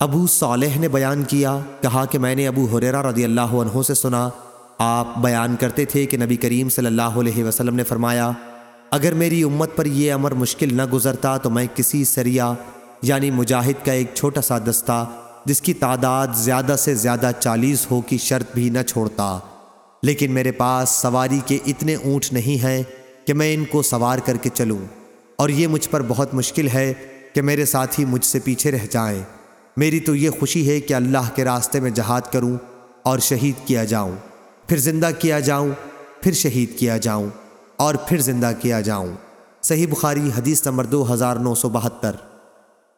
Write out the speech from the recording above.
ابو صالح نے بیان کیا، کہا کہ میں نے ابو حریرہ رضی اللہ عنہ سے سنا، آپ بیان کرتے تھے کہ نبی کریم صلی اللہ علیہ وسلم نے فرمایا، اگر میری امت پر یہ امر مشکل نہ گزرتا تو میں کسی سریا یعنی مجاہد کا ایک چھوٹا سا دستہ، جس کی تعداد زیادہ سے زیادہ چالیس ہو کی شرط بھی نہ چھوڑتا۔ لیکن میرے پاس سواری کے اتنے اونٹ نہیں ہیں کہ میں ان کو سوار کر کے چلوں۔ اور یہ مجھ پر بہت مشکل ہے کہ میرے ساتھی مجھ سے پیچھے رہ جائیں۔ میری تو یہ خوشی ہے کہ اللہ کے راستے میں جہاد کروں اور شہید کیا جاؤں۔ پھر زندہ کیا جاؤں، پھر شہید کیا جاؤں اور پھر زندہ کیا جاؤں۔ صحیح بخاری حدیث نمبر دو ہزار نو سو بہتر۔